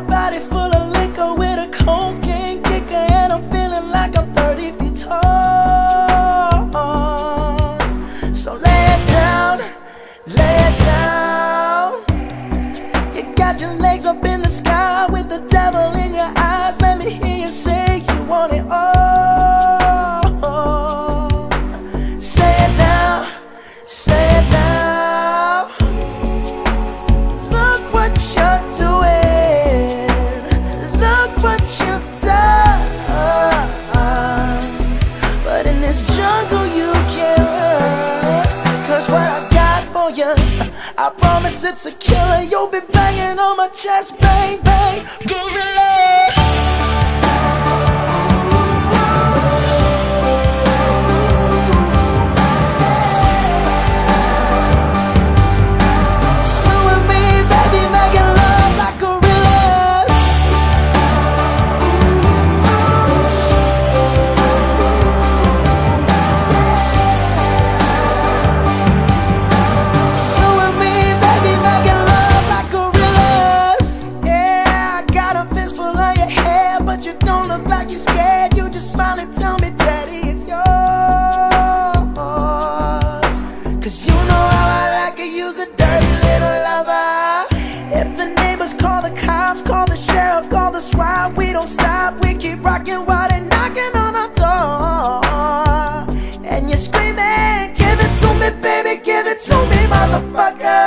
body for I promise it's a killer. You'll be banging on my chest, bang, bang. Gorilla. But you don't look like you're scared. You just smile and tell me, Daddy, it's yours. Cause you know how I like it, use a dirty little lover. If the neighbors call the cops, call the sheriff, call the SWAT, we don't stop. We keep rocking while they're knocking on our door. And you're screaming, give it to me, baby, give it to me, motherfucker.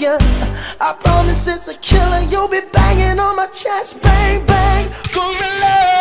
You, I promise it's a killer. You'll be banging on my chest, bang, bang, gorilla.